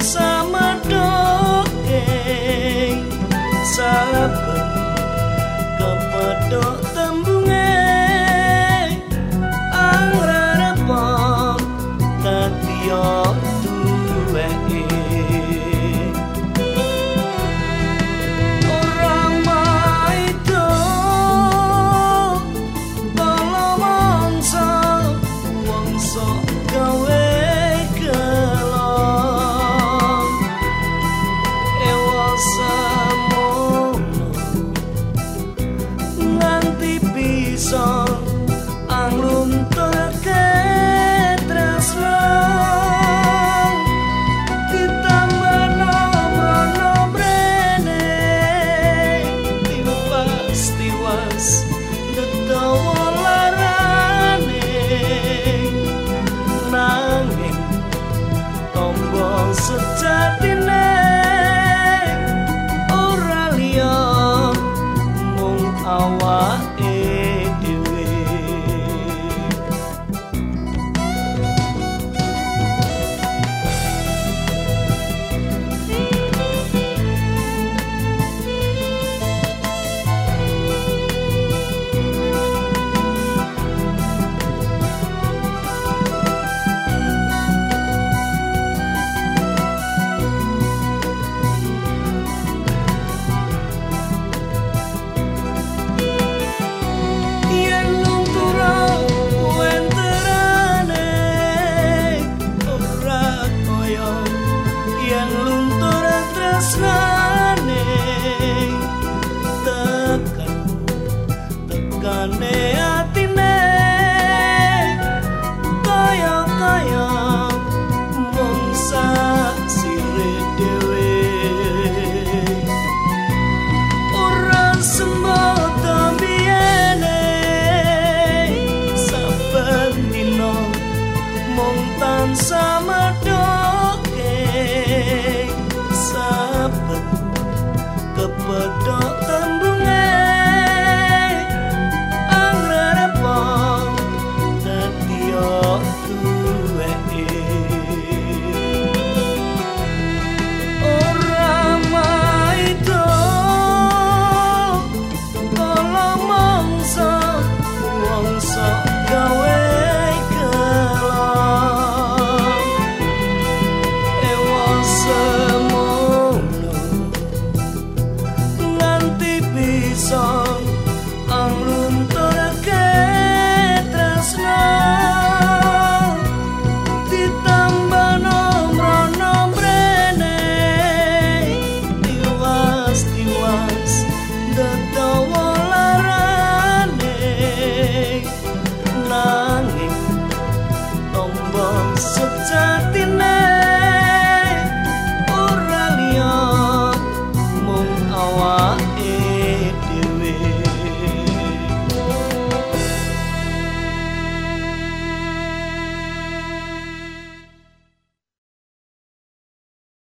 sama dongeng Saben kepedok yen luntur tresnane tekan tekane atine. Kaya kaya mung sak sire dhewe. Ora sembuh to biyene saben dino mung tansah kepada song.